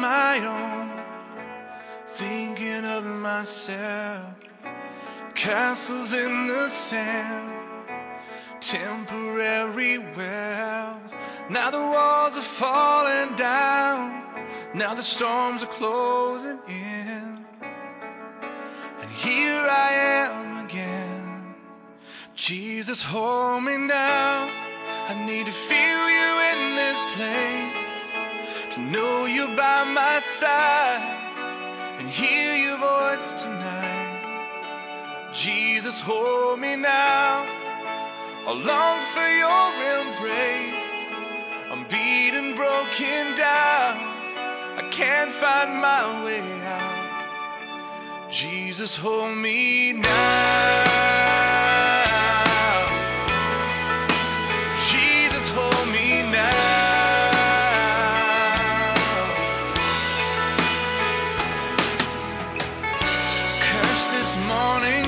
my own, thinking of myself. Castles in the sand, temporary wealth. Now the walls are falling down, now the storms are closing in. And here I am again. Jesus, hold me now. I need to feel you in this place, know you by my side and hear your voice tonight. Jesus, hold me now. I long for your embrace. I'm beaten, broken down. I can't find my way out. Jesus, hold me now.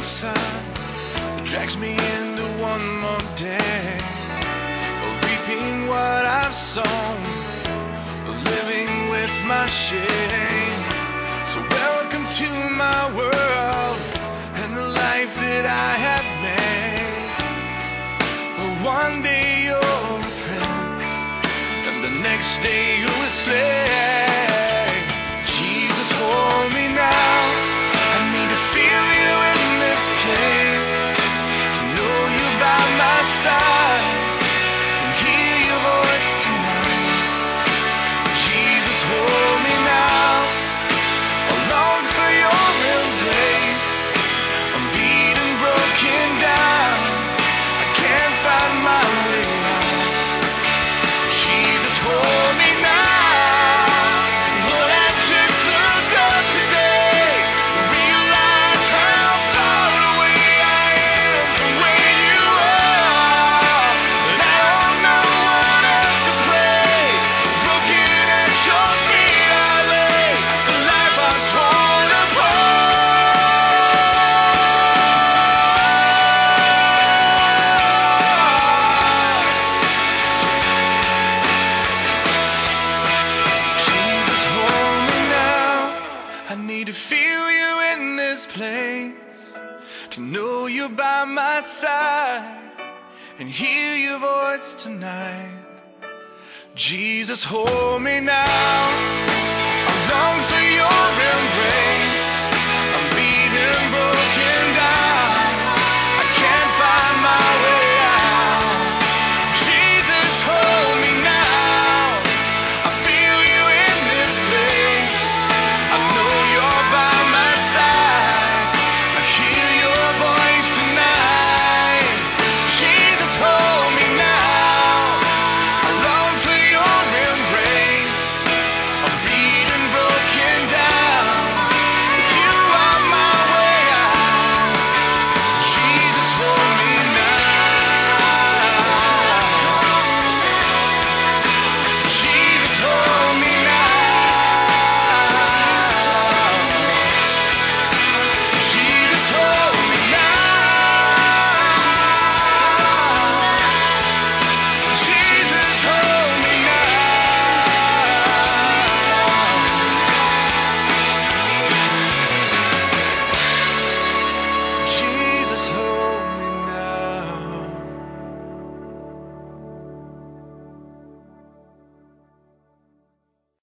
Sun that drags me into one more day of reaping what I've sown, of living with my shame. So welcome to my world and the life that I have made. But one day you're a prince, and the next day you're a slave. to feel you in this place, to know you by my side, and hear your voice tonight. Jesus, hold me now. I long for your embrace.